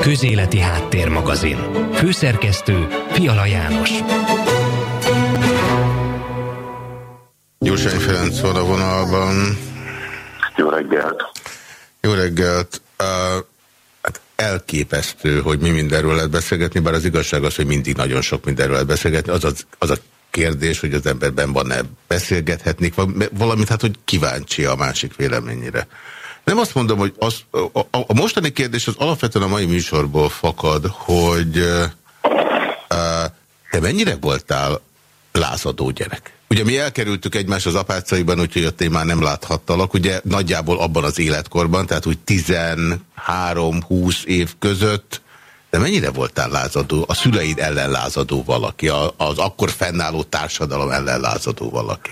Közéleti Háttérmagazin. Főszerkesztő Fiala János. Gyurcsány Ferenc van a vonalban. Jó reggelt! Jó reggelt! Uh, hát elképesztő, hogy mi mindenről lehet beszélgetni, bár az igazság az, hogy mindig nagyon sok mindenről lehet beszélgetni. Az, az, az a kérdés, hogy az emberben van-e beszélgethetnék, valamit hát, hogy kíváncsi a másik véleményére. Nem azt mondom, hogy az, a, a, a mostani kérdés az alapvetően a mai műsorból fakad, hogy uh, te mennyire voltál lázadó gyerek? Ugye mi elkerültük egymást az apácaiban, úgyhogy ott én már nem láthattalak, ugye nagyjából abban az életkorban, tehát úgy 13-20 év között, de mennyire voltál lázadó, a szüleid ellen lázadó valaki, az akkor fennálló társadalom ellen lázadó valaki?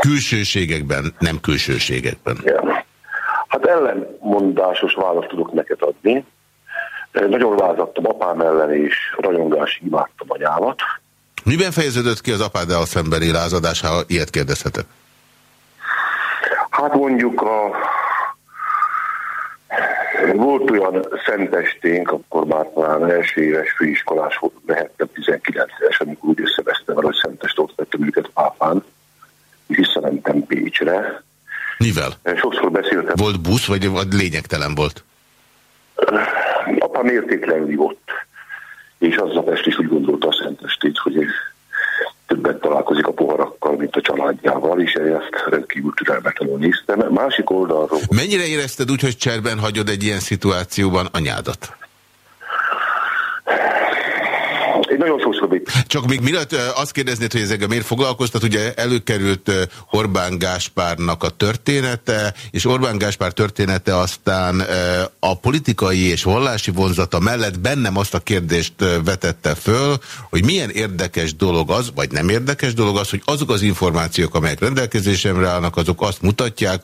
Külsőségekben, nem külsőségekben. Ja. Hát ellenmondásos választ tudok neked adni. Nagyon lázadtam apám ellen, és rajongás imádtam anyámat. Miben fejeződött ki az apáddal szembeni lázadás, ha ilyet kérdezhetek? Hát mondjuk a... Volt olyan szentesténk, akkor már talán első éves főiskolás volt, lehettem 19 éves, amikor úgy összevesztem el, hogy szentest ott vettem őket pápán, és visszamentem Pécsre, mivel? Sokszor beszéltem. Volt busz, vagy, lényegtelen volt? Apa mértéklenül ott. És aznap est is úgy gondolta a Szentestét, hogy többet találkozik a poharakkal, mint a családjával, és ezt rendkívül türelmetlenül néztem. Másik oldalról... Mennyire érezted úgy, hogy cserben hagyod egy ilyen szituációban anyádat? Én nagyon még... Csak még miatt azt kérdeznéd, hogy ezekkel miért foglalkoztat, ugye előkerült Orbán Gáspárnak a története, és Orbán Gáspár története aztán a politikai és vallási vonzata mellett bennem azt a kérdést vetette föl, hogy milyen érdekes dolog az, vagy nem érdekes dolog az, hogy azok az információk, amelyek rendelkezésemre állnak, azok azt mutatják,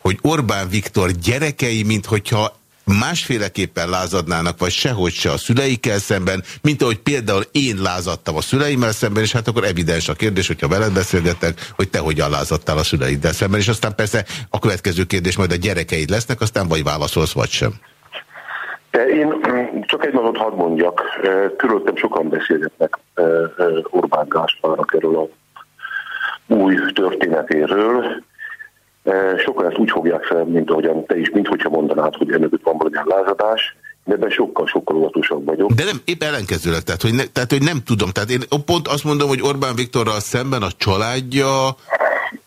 hogy Orbán Viktor gyerekei, mint hogyha másféleképpen lázadnának, vagy sehogy se a szüleikkel szemben, mint ahogy például én lázadtam a szüleimmel szemben, és hát akkor evidens a kérdés, hogyha veled beszélgetek, hogy te hogyan lázadtál a szüleiddel szemben, és aztán persze a következő kérdés majd a gyerekeid lesznek, aztán vagy válaszolsz, vagy sem. Én csak egy mondat hadd mondjak, körülöttem sokan beszélgetnek Orbán Gáspárnak erről a új történetéről, Sokan ezt úgy fogják fel, mint ahogyan te is, mint hogyha mondanád, hogy ennek van valamilyen lázadás, de ebben sokkal-sokkal óvatosabb vagyok. De nem, épp ellenkezőleg, tehát hogy, ne, tehát hogy nem tudom, tehát én pont azt mondom, hogy Orbán Viktorral szemben a családja,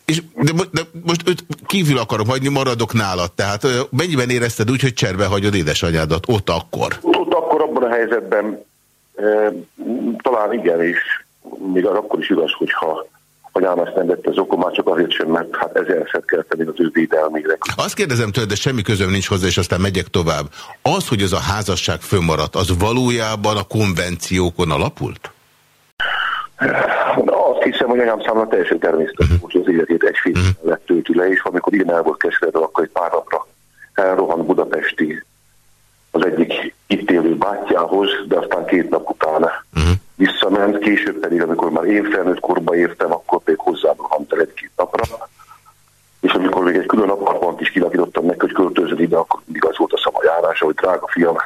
és de, de most őt kívül akarom hagyni, maradok nálad, tehát mennyiben érezted úgy, hogy cserbe hagyod édesanyádat ott akkor? Ott akkor abban a helyzetben e, talán igen, és még akkor is igaz, hogyha anyám ezt nem vette az okomát, csak azért sem, mert hát ezerszer kell tenni az ő védelmére. Azt kérdezem tőled, de semmi közöm nincs hozzá, és aztán megyek tovább. Az, hogy ez a házasság fönnmaradt, az valójában a konvenciókon alapult? Azt hiszem, hogy anyám számla teljesen természetes, uh-huh. hogy az életét egy film uh-huh. lett töltő le, és amikor igen el volt keseredve, akkor egy pár napra elrohant Budapesti az egyik itt élő bátyjához, de aztán két nap után uh-huh visszament, később pedig, amikor már én felnőtt korba értem, akkor még hozzám rohamt el egy-két napra. És amikor még egy külön apartmant is kilakítottam neki, hogy költözön ide, akkor mindig az volt a szama járása, hogy drága fiam,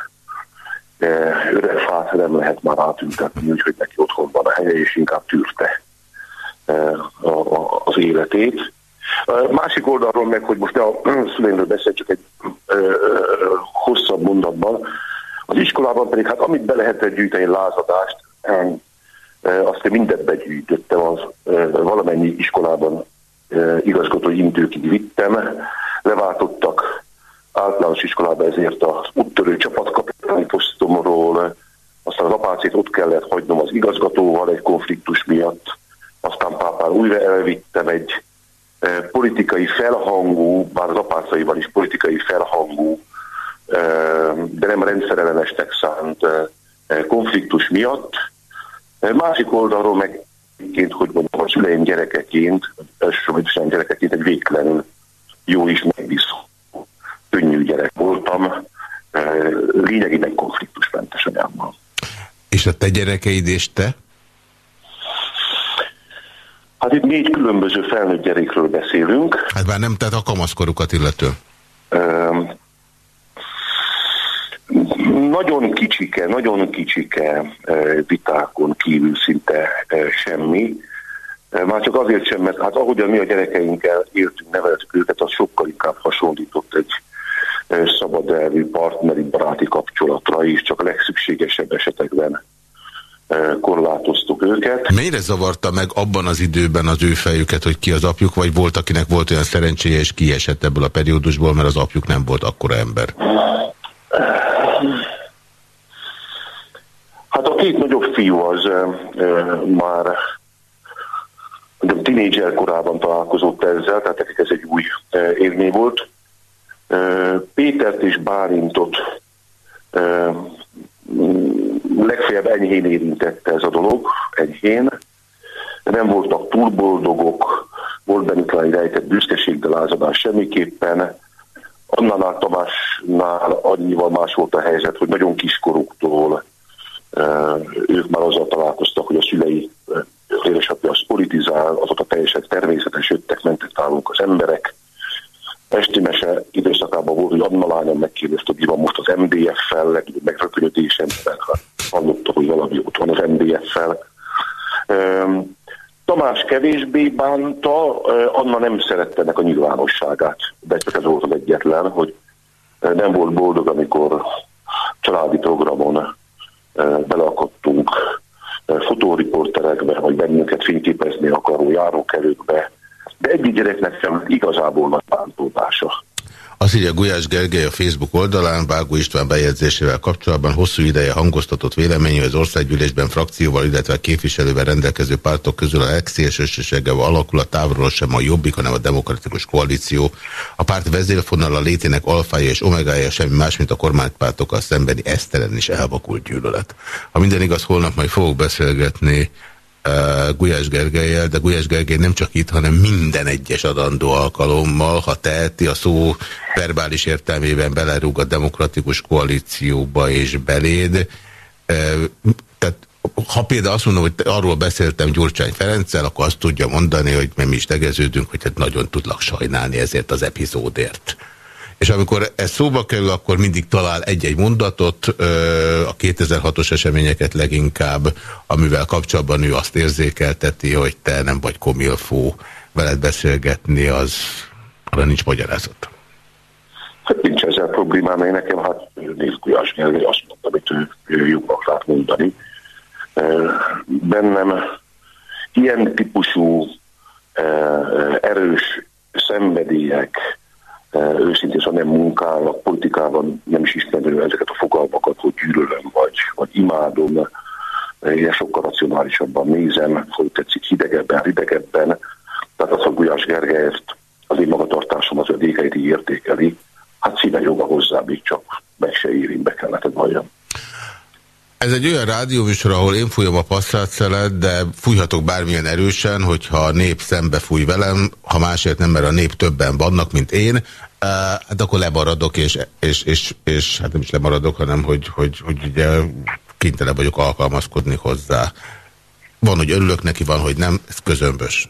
eh, öreg fát nem lehet már átültetni, úgyhogy neki otthon van a helye, és inkább tűrte eh, az életét. Másik oldalról meg, hogy most a szüleimről beszél, csak egy hosszabb mondatban, az iskolában pedig, hát amit be lehetett gyűjteni lázadást, azt én mindent begyűjtöttem, az valamennyi iskolában igazgatói intőkig vittem, leváltottak általános iskolába ezért az úttörő csapatkapitány posztomról, aztán az apácét ott kellett hagynom az igazgatóval egy konfliktus miatt, aztán pápán újra elvittem egy politikai felhangú, bár az apácaival is politikai felhangú, de nem rendszerellenesnek szánt konfliktus miatt. Másik oldalról meg hogy mondjam, a szüleim gyerekeként, elsősorban gyerekeként egy végtelenül jó is megbízó, könnyű gyerek voltam, lényegében konfliktusmentes anyámmal. És a te gyerekeid és te? Hát itt négy különböző felnőtt gyerekről beszélünk. Hát már nem, tehát a kamaszkorukat illető. nagyon kicsike, nagyon kicsike vitákon kívül szinte semmi. Már csak azért sem, mert hát ahogyan mi a gyerekeinkkel éltünk, neveltük őket, az sokkal inkább hasonlított egy szabad elvű partneri baráti kapcsolatra is, csak a legszükségesebb esetekben korlátoztuk őket. Mennyire zavarta meg abban az időben az ő fejüket, hogy ki az apjuk, vagy volt, akinek volt olyan szerencséje, és kiesett ebből a periódusból, mert az apjuk nem volt akkora ember? Hát a két nagyobb fiú az már tinédzser korában találkozott ezzel, tehát ez egy új élmény volt. Pétert és Bálintot legfeljebb enyhén érintette ez a dolog, enyhén. Nem voltak túl boldogok, volt bennük egy rejtett büszkeség, de lázadás semmiképpen. Annál Tamásnál annyival más volt a helyzet, hogy nagyon kiskoruktól ők már azzal találkoztak, hogy a szülei édesapja az politizál, azok a teljesen természetes jöttek, mentek nálunk az emberek. Esti mese időszakában volt, hogy Anna lányom megkérdezte, hogy van most az MDF-fel, megröpülődésemben, hallottam, hogy valami ott van az MDF-fel. Tamás kevésbé bánta, Anna nem szerette ennek a nyilvánosságát, de csak ez volt az egyetlen, hogy nem volt boldog, amikor családi programon beleakadtunk fotóriporterekbe, vagy bennünket fényképezni akaró járókelőkbe, de egyik gyereknek sem igazából nagy bántódása. Azt írja Gulyás Gergely a Facebook oldalán Vágó István bejegyzésével kapcsolatban hosszú ideje hangoztatott vélemény, hogy az országgyűlésben frakcióval, illetve képviselővel rendelkező pártok közül a legszélsőséggel alakul a távolról sem a jobbik, hanem a demokratikus koalíció. A párt vezérfonal a létének alfája és omegája semmi más, mint a kormánypártokkal szembeni esztelen és elvakult gyűlölet. Ha minden igaz, holnap majd fogok beszélgetni Gulyás Gergelyel, de Gulyás Gergely nem csak itt, hanem minden egyes adandó alkalommal, ha teheti, a szó verbális értelmében belerúg a demokratikus koalícióba és beléd. Tehát ha például azt mondom, hogy arról beszéltem Gyurcsány Ferenccel, akkor azt tudja mondani, hogy mi is tegeződünk, hogy hát nagyon tudlak sajnálni ezért az epizódért. És amikor ez szóba kerül, akkor mindig talál egy-egy mondatot, a 2006-os eseményeket leginkább, amivel kapcsolatban ő azt érzékelteti, hogy te nem vagy komilfó, veled beszélgetni, az arra nincs magyarázat. Hát nincs ezzel problémám, én nekem hát nézd Gulyás nyelvi, azt mondtam, hogy ő, ő jobban lát mondani. Bennem ilyen típusú erős szenvedélyek, őszintén szóval nem munkálnak, politikában nem is ismerem ezeket a fogalmakat, hogy gyűlölöm vagy, vagy imádom, én sokkal racionálisabban nézem, hogy tetszik hidegebben, hidegebben. Tehát az, hogy Gulyás Gergelyet az én magatartásom az ödékeit így értékeli, hát szíve joga hozzá, még csak meg se érin, be kellett valljam. Ez egy olyan rádióműsor, ahol én fújom a passzát de fújhatok bármilyen erősen, hogyha a nép szembe fúj velem, ha másért nem, mert a nép többen vannak, mint én, hát akkor lemaradok, és, és, és, és hát nem is lemaradok, hanem hogy, hogy, hogy ugye kénytelen vagyok alkalmazkodni hozzá. Van, hogy örülök neki, van, hogy nem, ez közömbös.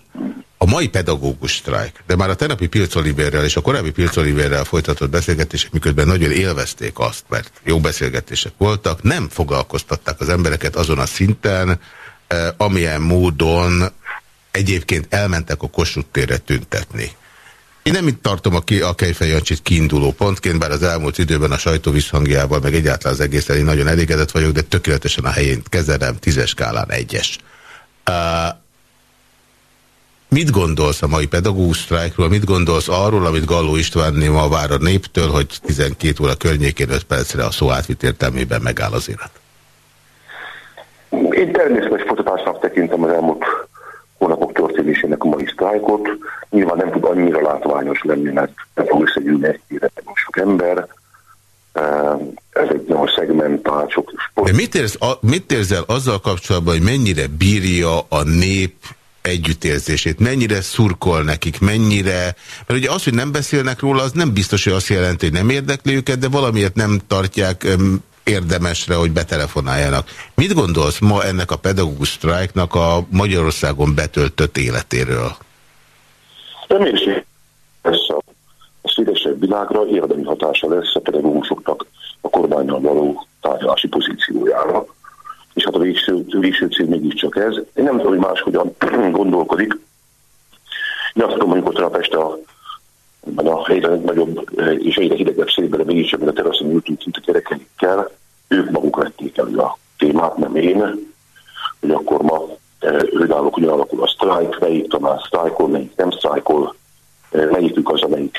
Mai pedagógus sztrájk, de már a tenapi Pilc Oliverrel és a korábbi Pilc folytatott beszélgetések, miközben nagyon élvezték azt, mert jó beszélgetések voltak, nem foglalkoztatták az embereket azon a szinten, eh, amilyen módon egyébként elmentek a Kossuth térre tüntetni. Én nem itt tartom a, ki, a Kejfej Jancsit kiinduló pontként, bár az elmúlt időben a sajtó visszhangjával, meg egyáltalán az egész én nagyon elégedett vagyok, de tökéletesen a helyén kezelem, tízes skálán egyes. Uh, Mit gondolsz a mai pedagógus sztrájkról? Mit gondolsz arról, amit Galló István ma vár a néptől, hogy 12 óra környékén 5 percre a szó átvit értelmében megáll az élet? Én természetes folytatásnak tekintem az elmúlt hónapok történésének a mai sztrájkot. Nyilván nem tud annyira látványos lenni, mert nem fog összegyűlni egy sok ember. Ez egy nagyon szegmentált, sok sport. De mit, érz, a, mit érzel azzal kapcsolatban, hogy mennyire bírja a nép együttérzését, mennyire szurkol nekik, mennyire, mert ugye az, hogy nem beszélnek róla, az nem biztos, hogy azt jelenti, hogy nem érdekli őket, de valamiért nem tartják érdemesre, hogy betelefonáljanak. Mit gondolsz ma ennek a pedagógus sztrájknak a Magyarországon betöltött életéről? Remélem, ez a szélesebb világra érdemi hatása lesz a pedagógusoknak a kormányon való tárgyalási pozíciójára. És hát a végső, végső cél mégiscsak ez. Én nem tudom, hogy máshogyan gondolkodik. Én azt tudom, amikor Pest a, a egyre nagyobb és egyre hidegebb szélben, mégiscsak a teraszon ültünk kint a gyerekeikkel, ők maguk vették elő a témát, nem én, hogy akkor ma önállók, hogy alakul a sztrájk, melyik talán sztrájkol, melyik nem sztrájkol, melyikük az, amelyik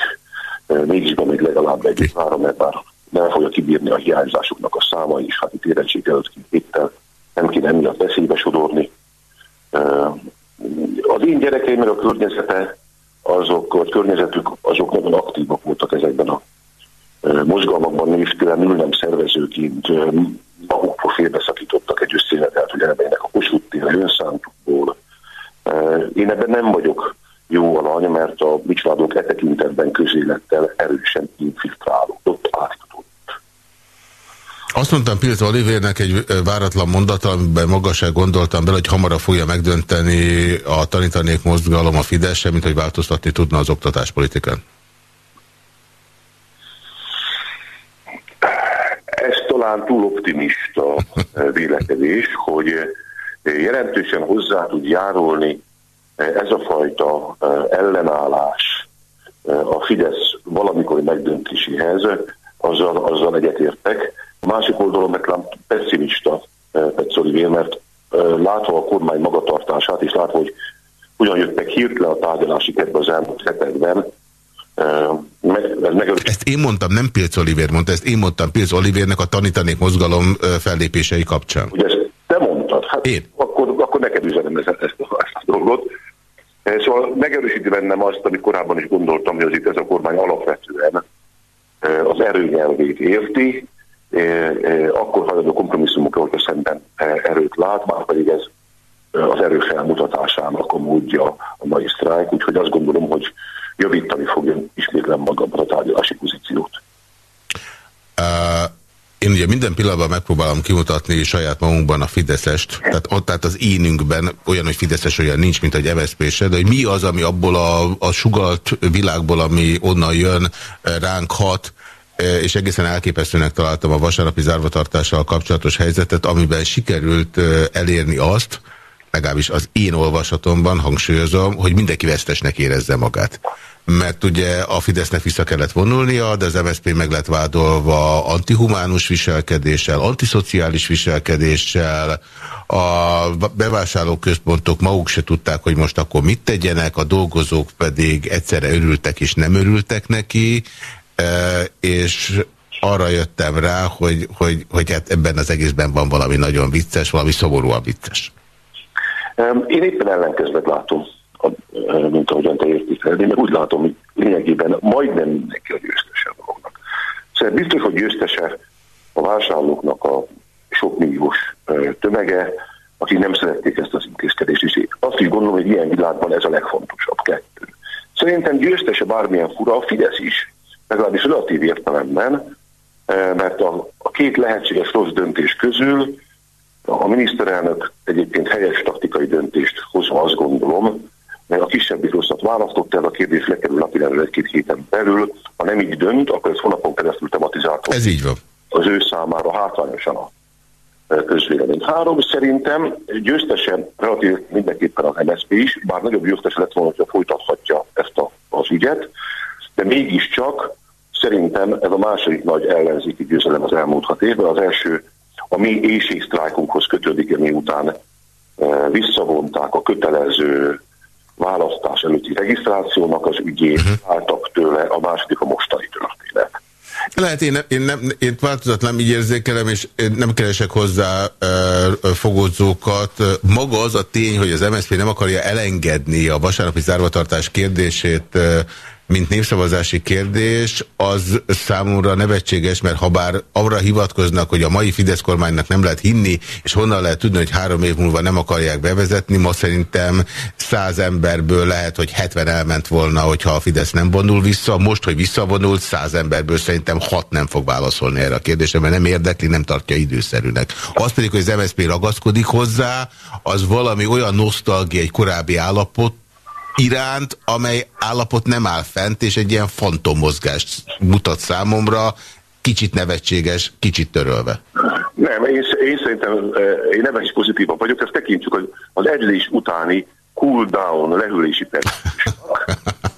mégis bemegy legalább egy három, mert már nem fogja kibírni a hiányzásoknak a száma is, hát itt érettség előtt két héttel nem kéne emiatt veszélybe sodorni. Az én gyerekeim, meg a környezete, azok, a környezetük, azok nagyon aktívak voltak ezekben a mozgalmakban névtelenül nem szervezőként magukból félbeszakítottak egy összéletet, hogy elmenjenek a Kossuth tér önszántukból. Én ebben nem vagyok jó alany, mert a bicsvádók e tekintetben közélettel erősen infiltrálódott, átjutott. Azt mondtam Pilt Olivérnek egy váratlan mondata, amiben magasság gondoltam bele, hogy hamarabb fogja megdönteni a tanítanék mozgalom a Fidesz, mint hogy változtatni tudna az oktatáspolitikán. Ez talán túl optimista vélekedés, hogy jelentősen hozzá tud járulni ez a fajta ellenállás a Fidesz valamikor megdöntéséhez, azzal, azzal egyetértek. A másik oldalon meg pessimista Petszolivé, mert látva a kormány magatartását, és látva, hogy hogyan jöttek hirtelen a tárgyalási kedve az elmúlt hetekben, meg, ezt én mondtam, nem Pilc Oliver mondta, ezt én mondtam Pilc Olivernek a tanítanék mozgalom fellépései kapcsán. Ugye ezt te mondtad? Hát én. Akkor, akkor neked üzenem ezt, ezt, ezt a dolgot. Szóval megerősíti bennem azt, amit korábban is gondoltam, hogy az itt ez a kormány alapvetően az erőnyelvét érti, akkor hajlandó kompromisszumokra, hogyha szemben erőt lát, már pedig ez az erő felmutatásának a módja a mai sztrájk, úgyhogy azt gondolom, hogy javítani fogja ismétlen magamban a tárgyalási pozíciót. Uh, én ugye minden pillanatban megpróbálom kimutatni saját magunkban a Fideszest, tehát ott tehát az énünkben olyan, hogy Fideszes olyan nincs, mint egy MSZP se, de hogy mi az, ami abból a, a sugalt világból, ami onnan jön, ránk hat, és egészen elképesztőnek találtam a vasárnapi zárvatartással kapcsolatos helyzetet, amiben sikerült elérni azt, legalábbis az én olvasatomban hangsúlyozom, hogy mindenki vesztesnek érezze magát. Mert ugye a Fidesznek vissza kellett vonulnia, de az MSZP meg lett vádolva antihumánus viselkedéssel, antiszociális viselkedéssel, a bevásárlóközpontok maguk se tudták, hogy most akkor mit tegyenek, a dolgozók pedig egyszerre örültek és nem örültek neki, e, és arra jöttem rá, hogy, hogy, hogy hát ebben az egészben van valami nagyon vicces, valami szomorúan vicces. Én éppen ellenkezőleg látom mint ahogyan te értékeled. Én úgy látom, hogy lényegében majdnem mindenki a győztese a. Szóval biztos, hogy győztese a vásárlóknak a sok milliós tömege, akik nem szerették ezt az intézkedést is. Azt is gondolom, hogy ilyen világban ez a legfontosabb kettő. Szerintem győztese bármilyen fura a Fidesz is, legalábbis relatív értelemben, mert a, a két lehetséges rossz döntés közül a miniszterelnök egyébként helyes taktikai döntést hozva azt gondolom, a kisebbik rosszat választott el, a kérdés lekerül napirendre egy-két héten belül. Ha nem így dönt, akkor ez hónapon keresztül tematizálható. Ez így van. Az ő számára hátrányosan a e, közvélemény. Három, szerintem győztesen relatív mindenképpen az MSZP is, bár nagyobb győztese lett volna, hogyha folytathatja ezt a, az ügyet, de mégiscsak szerintem ez a második nagy ellenzéki győzelem az elmúlt hat évben. Az első a mi éjségsztrájkunkhoz kötődik, miután e, visszavonták a kötelező választás előtti regisztrációnak az ügyét, uh-huh. álltak tőle, a második a mostani történet. Lehet, én, én, nem, én változatlan így érzékelem, és nem keresek hozzá e, fogódzókat. Maga az a tény, hogy az MSZP nem akarja elengedni a vasárnapi zárvatartás kérdését e, mint népszavazási kérdés, az számomra nevetséges, mert ha bár arra hivatkoznak, hogy a mai Fidesz kormánynak nem lehet hinni, és honnan lehet tudni, hogy három év múlva nem akarják bevezetni, ma szerintem száz emberből lehet, hogy 70 elment volna, hogyha a Fidesz nem vonul vissza. Most, hogy visszavonult, száz emberből szerintem hat nem fog válaszolni erre a kérdésre, mert nem érdekli, nem tartja időszerűnek. Az pedig, hogy az MSZP ragaszkodik hozzá, az valami olyan nosztalgia egy korábbi állapot, iránt, amely állapot nem áll fent, és egy ilyen fantommozgást mutat számomra. kicsit nevetséges, kicsit törölve. Nem, én, én szerintem én nem is pozitívan vagyok, ezt tekintsük hogy az edzés utáni cool down, lehűlési periódusnak.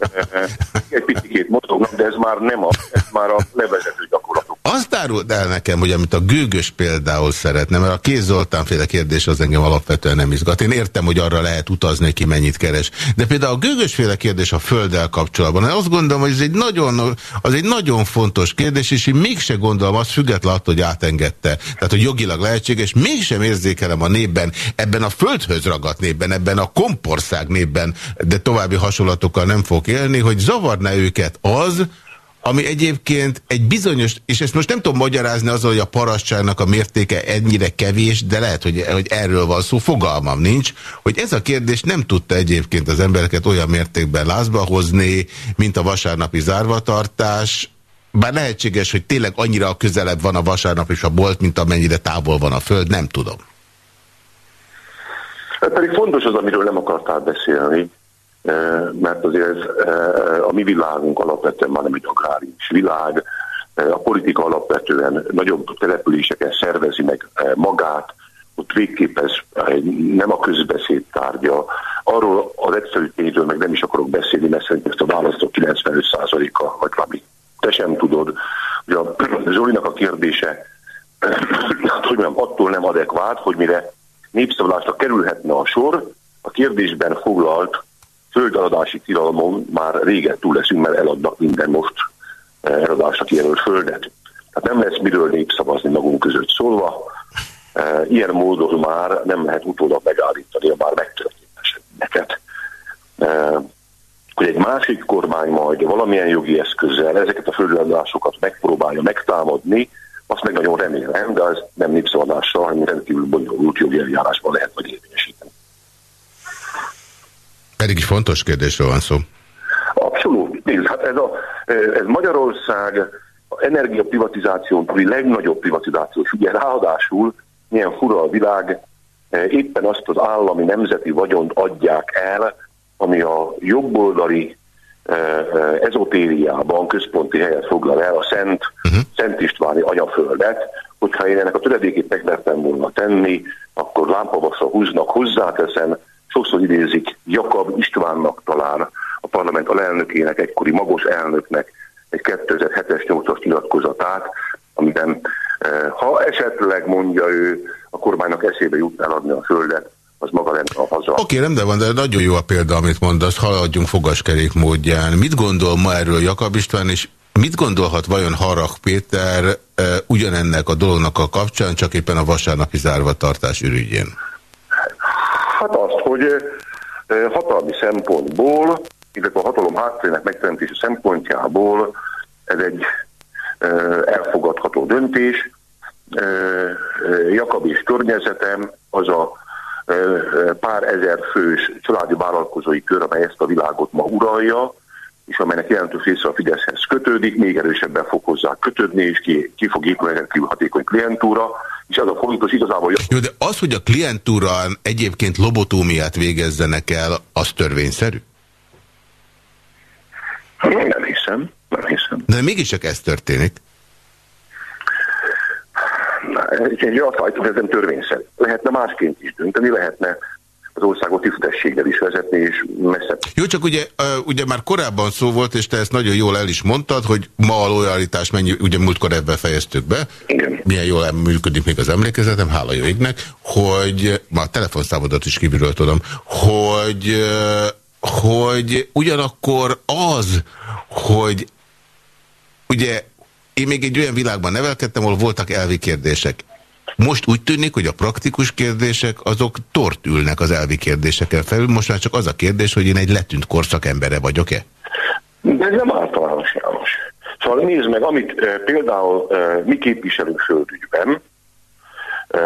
Egy picit mozognak, de ez már nem a, ez már a levezető gyakorlatok. Azt árult el nekem, hogy amit a gőgös például szeretne, mert a Kéz Zoltán féle kérdés az engem alapvetően nem izgat. Én értem, hogy arra lehet utazni, ki mennyit keres. De például a gőgös féle kérdés a földdel kapcsolatban. Én azt gondolom, hogy ez egy nagyon, az egy nagyon fontos kérdés, és én mégse gondolom azt független attól, hogy átengedte. Tehát, hogy jogilag lehetséges, mégsem érzékelem a népben, ebben a földhöz ragadt népben, ebben a kompország népben, de további hasonlatokkal nem fog élni, hogy zavarna őket az, ami egyébként egy bizonyos, és ezt most nem tudom magyarázni azzal, hogy a parasztságnak a mértéke ennyire kevés, de lehet, hogy, hogy erről van szó, fogalmam nincs, hogy ez a kérdés nem tudta egyébként az embereket olyan mértékben lázba hozni, mint a vasárnapi zárvatartás, bár lehetséges, hogy tényleg annyira közelebb van a vasárnap és a bolt, mint amennyire távol van a föld, nem tudom. Hát pedig fontos az, amiről nem akartál beszélni, mert azért a mi világunk alapvetően már nem egy agrárius világ, a politika alapvetően nagyobb településeken szervezi meg magát, ott végképp ez nem a közbeszéd tárgya. Arról az egyszerű tényről meg nem is akarok beszélni, mert szerintem ezt a választók 95%-a, vagy valami. Te sem tudod, hogy a Zolinak a kérdése, hogy mondjam, attól nem adekvát, hogy mire népszavazásra kerülhetne a sor, a kérdésben foglalt földeladási tilalmon már régen túl leszünk, mert eladnak minden most eh, eladásra kijelölt földet. Tehát nem lesz miről népszavazni magunk között szólva. Eh, ilyen módon már nem lehet utólag megállítani a már megtörtént eseményeket. Eh, hogy egy másik kormány majd valamilyen jogi eszközzel ezeket a földeladásokat megpróbálja megtámadni, azt meg nagyon remélem, de ez nem népszavazással, hanem rendkívül bonyolult jogi eljárásban lehet majd érvényesíteni. Pedig is fontos kérdésről van szó. Abszolút. Nézd, hát ez, a, ez Magyarország energiaprivatizáción túli legnagyobb privatizációs ugye ráadásul milyen fura a világ, éppen azt az állami nemzeti vagyont adják el, ami a jobboldali ezotériában központi helyet foglal el, a Szent, uh-huh. Szent Istváni anyaföldet, hogyha én ennek a töredékét megmertem volna tenni, akkor lámpavaszra húznak, hozzáteszem, sokszor idézik Jakab Istvánnak talán a parlament alelnökének, egykori magos elnöknek egy 2007-es 8-as nyilatkozatát, amiben eh, ha esetleg mondja ő, a kormánynak eszébe jut eladni a földet, az maga lenne a haza. Oké, okay, rendben van, de nagyon jó a példa, amit mondasz, haladjunk fogaskerék módján. Mit gondol ma erről Jakab István, és mit gondolhat vajon Harag Péter e, ugyanennek a dolognak a kapcsán, csak éppen a vasárnapi zárvatartás ürügyén? Hát azt, hogy hatalmi szempontból, illetve a hatalom háttérének megteremtése szempontjából ez egy elfogadható döntés. Jakab és környezetem az a pár ezer fős családi vállalkozói kör, amely ezt a világot ma uralja, és amelynek jelentős része a Fideszhez kötődik, még erősebben fog hozzá kötődni, és ki, ki fog épülni egy hatékony klientúra, és az a fontos igazából... Jó, de az, hogy a klientúrán egyébként lobotómiát végezzenek el, az törvényszerű? Nem hiszem, nem hiszem. De mégiscsak ez történik. Egy azt hogy ez nem törvényszerű. Lehetne másként is dönteni, lehetne az országot tisztességgel is vezetni, és messze. Jó, csak ugye, ugye már korábban szó volt, és te ezt nagyon jól el is mondtad, hogy ma a lojalitás mennyi, ugye múltkor ebben fejeztük be, Igen. milyen jól működik még az emlékezetem, hála jó égnek, hogy, ma a telefonszámodat is kívülről tudom, hogy, hogy ugyanakkor az, hogy ugye én még egy olyan világban nevelkedtem, ahol voltak elvi kérdések. Most úgy tűnik, hogy a praktikus kérdések azok tort ülnek az elvi kérdéseken felül. Most már csak az a kérdés, hogy én egy letűnt korszak embere vagyok-e? De ez nem általános János. Szóval nézd meg, amit e, például e, mi képviselünk földügyben, e,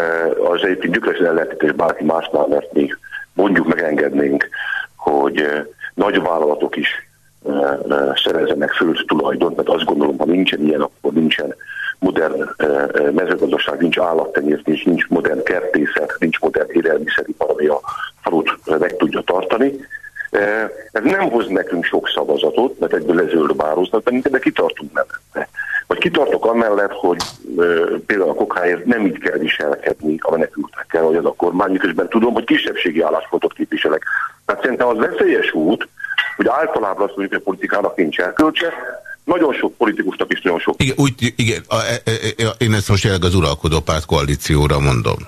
az egyébként gyökeresen ellehetetés bárki másnál, mert mi mondjuk megengednénk, hogy e, nagy vállalatok is e, e, szerezzenek föld tulajdont, mert azt gondolom, ha nincsen ilyen, akkor nincsen modern mezőgazdaság, nincs állattenyésztés, nincs modern kertészet, nincs modern élelmiszeripar, ami a falut meg tudja tartani. Ez nem hoz nekünk sok szavazatot, mert egyből lezöldbároznak bennünket, de kitartunk mellette. Vagy kitartok amellett, hogy például a kokháért nem így kell viselkedni a menekültekkel, vagy az a kormány, miközben tudom, hogy kisebbségi álláspontot képviselek. Tehát szerintem az veszélyes út, hogy általában azt mondjuk, hogy a politikának nincs elkölcse, nagyon sok politikusnak is nagyon sok. Igen, úgy, igen a, a, a, a, én ezt most jelenleg az uralkodó párt koalícióra mondom.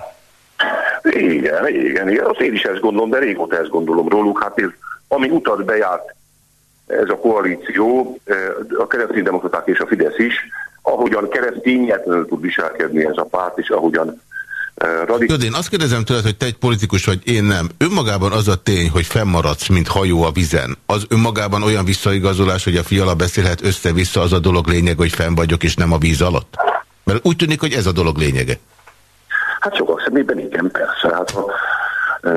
Igen, igen, igen. Azt én is ezt gondolom, de régóta ezt gondolom róluk. Hát ez, ami utat bejárt ez a koalíció, a kereszténydemokraták és a Fidesz is, ahogyan keresztényetlenül tud viselkedni ez a párt, és ahogyan eh, Radik... Én azt kérdezem tőled, hogy te egy politikus vagy, én nem. Önmagában az a tény, hogy fennmaradsz, mint hajó a vizen, az önmagában olyan visszaigazolás, hogy a fiala beszélhet össze-vissza, az a dolog lényeg, hogy fenn vagyok, és nem a víz alatt? Mert úgy tűnik, hogy ez a dolog lényege. Hát sokak szemében igen, persze. Hát ha, e,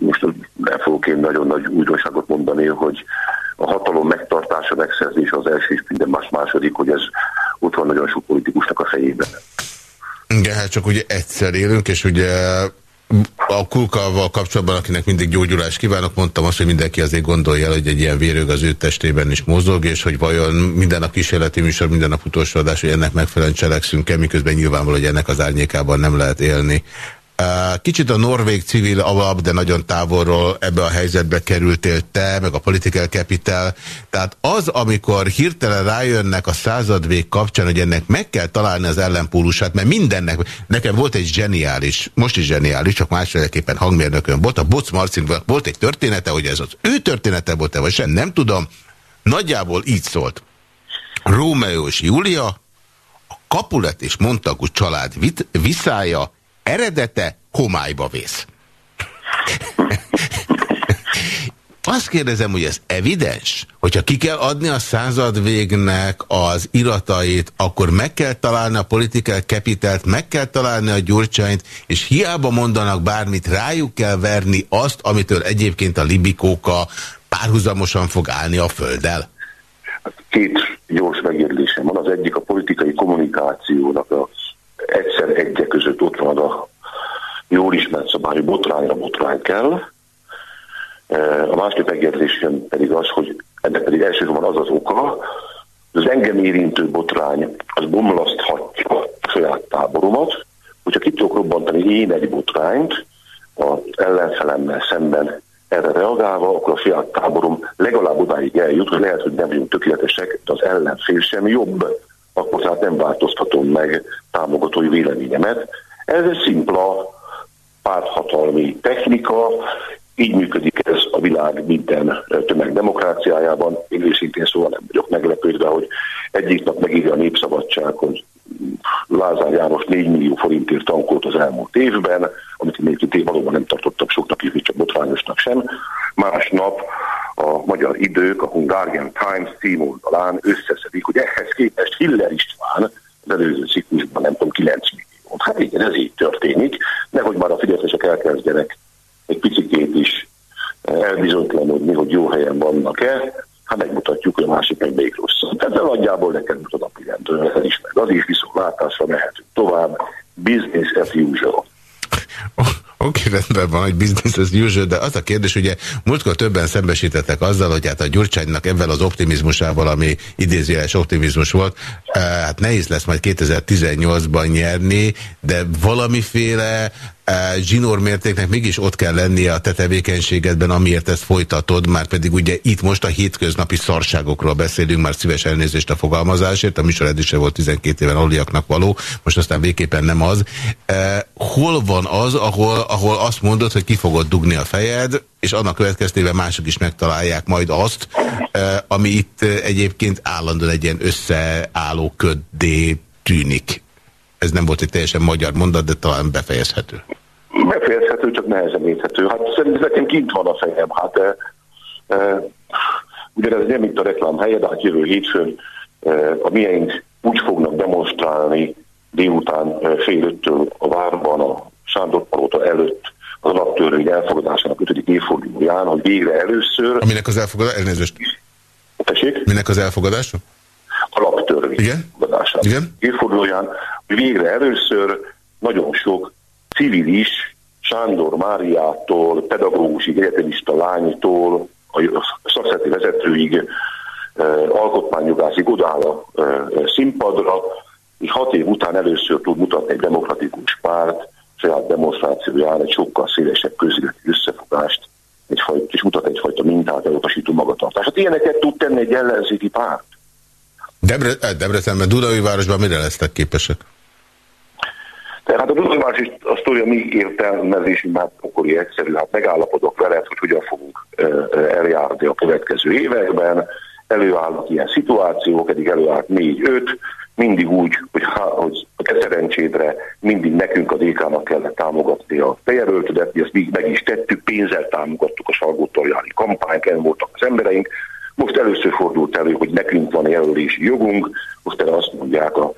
most nem fogok én nagyon nagy újdonságot mondani, hogy a hatalom megtartása, megszerzése az első és minden más második, hogy ez ott van nagyon sok politikusnak a fejében. Igen, hát csak ugye egyszer élünk, és ugye a kulkával kapcsolatban, akinek mindig gyógyulást kívánok, mondtam azt, hogy mindenki azért gondolja el, hogy egy ilyen vérőg az ő testében is mozog, és hogy vajon minden nap kísérleti műsor, minden nap utolsó adás, hogy ennek megfelelően cselekszünk-e, miközben nyilvánvaló, hogy ennek az árnyékában nem lehet élni. Kicsit a norvég civil alap, de nagyon távolról ebbe a helyzetbe kerültél te, meg a Political Capital. Tehát az, amikor hirtelen rájönnek a századvég kapcsán, hogy ennek meg kell találni az ellenpólusát, mert mindennek, nekem volt egy zseniális, most is zseniális, csak másféleképpen hangmérnökön volt, a Boc Marcin volt egy története, hogy ez az ő története volt-e, vagy sem, nem tudom. Nagyjából így szólt. Rómeó és Júlia, a Kapulet és Montagu család viszája, eredete homályba vész. Azt kérdezem, hogy ez evidens, hogyha ki kell adni a század végnek az iratait, akkor meg kell találni a political capitalt, meg kell találni a gyurcsányt, és hiába mondanak bármit, rájuk kell verni azt, amitől egyébként a libikóka párhuzamosan fog állni a földdel. Két gyors megérlésem van. Az egyik a politikai kommunikációnak az egyszer egyek között ott van a jól ismert szabály, botrányra botrány kell. E, a másik megjegyzésem pedig az, hogy ennek pedig elsősorban az az oka, hogy az engem érintő botrány az bomlaszthatja a saját táboromat, hogyha ki tudok robbantani én egy botrányt az ellenfelemmel szemben erre reagálva, akkor a saját táborom legalább odáig eljut, hogy lehet, hogy nem vagyunk tökéletesek, de az ellenfél sem jobb akkor tehát nem változtatom meg támogatói véleményemet. Ez egy szimpla párthatalmi technika, így működik ez a világ minden tömegdemokráciájában. Én őszintén szóval nem vagyok meglepődve, hogy egyik nap megírja a Népszabadság, hogy Lázár János 4 millió forintért tankolt az elmúlt évben, amit még valóban nem tartottak soknak is, csak botrányosnak sem. Másnap a magyar idők, a Hungarian Times címoldalán összeszedik, hogy ehhez képest Hiller István az előző ciklusban nem tudom, 9 millió. Hát igen, ez így történik, nehogy már a fideszesek elkezdjenek egy picikét is elbizonytalanodni, hogy jó helyen vannak-e, hát megmutatjuk, hogy a másik meg még rosszabb. Tehát nagyjából mutat a pillanatról, ez is meg. Az is viszont látásra mehetünk tovább. Business as usual. Oké, okay, rendben van, hogy business as usual, de az a kérdés, ugye múltkor többen szembesítettek azzal, hogy hát a Gyurcsánynak ebben az optimizmusával, ami idézőjeles optimizmus volt, eh, hát nehéz lesz majd 2018-ban nyerni, de valamiféle zsinór mértéknek mégis ott kell lennie a te tevékenységedben, amiért ezt folytatod, már pedig ugye itt most a hétköznapi szarságokról beszélünk, már szíves elnézést a fogalmazásért, a műsor eddig volt 12 éven aliaknak való, most aztán végképpen nem az. Hol van az, ahol, ahol azt mondod, hogy ki fogod dugni a fejed, és annak következtében mások is megtalálják majd azt, ami itt egyébként állandóan egy ilyen összeálló köddé tűnik. Ez nem volt egy teljesen magyar mondat, de talán befejezhető. Befejezhető, csak nehezen érthető. Hát szerintem nekem kint van a fejem. Hát e, e, ugyanez nem itt a reklám helye, de hát jövő hétfőn e, a miénk úgy fognak demonstrálni délután fél öttől a várban a Sándor Palota előtt az alaptörvény elfogadásának 5. évfordulóján, hogy végre először... Aminek az elfogadása? Elnézést. Tessék? Minek az elfogadása? Alaptörvény Igen? elfogadásának Igen? évfordulóján, végre először nagyon sok civilis Sándor Máriától, pedagógusi egyetemista lánytól, a szakszereti vezetőig alkotmányjogászik odáll a színpadra, és hat év után először tud mutatni egy demokratikus párt, saját demonstrációján egy sokkal szélesebb közéleti összefogást, egyfajta, és mutat egyfajta mintát elutasító magatartást. Hát ilyeneket tud tenni egy ellenzéki párt. Debre, Debrecenben, Dudai városban mire lesznek képesek? Tehát a Dunajváros is a sztori a mi értelmezésünk már pokoli egyszerű, hát megállapodok veled, hogy hogyan fogunk eljárni a következő években, előállnak ilyen szituációk, eddig előállt négy-öt, mindig úgy, hogy, ha, hogy a te szerencsédre mindig nekünk a DK-nak kellett támogatni a te jelöltödet, mi ezt még meg is tettük, pénzzel támogattuk a salgótorjáni kampányt, voltak az embereink. Most először fordult elő, hogy nekünk van jelölési jogunk, most erre azt mondják a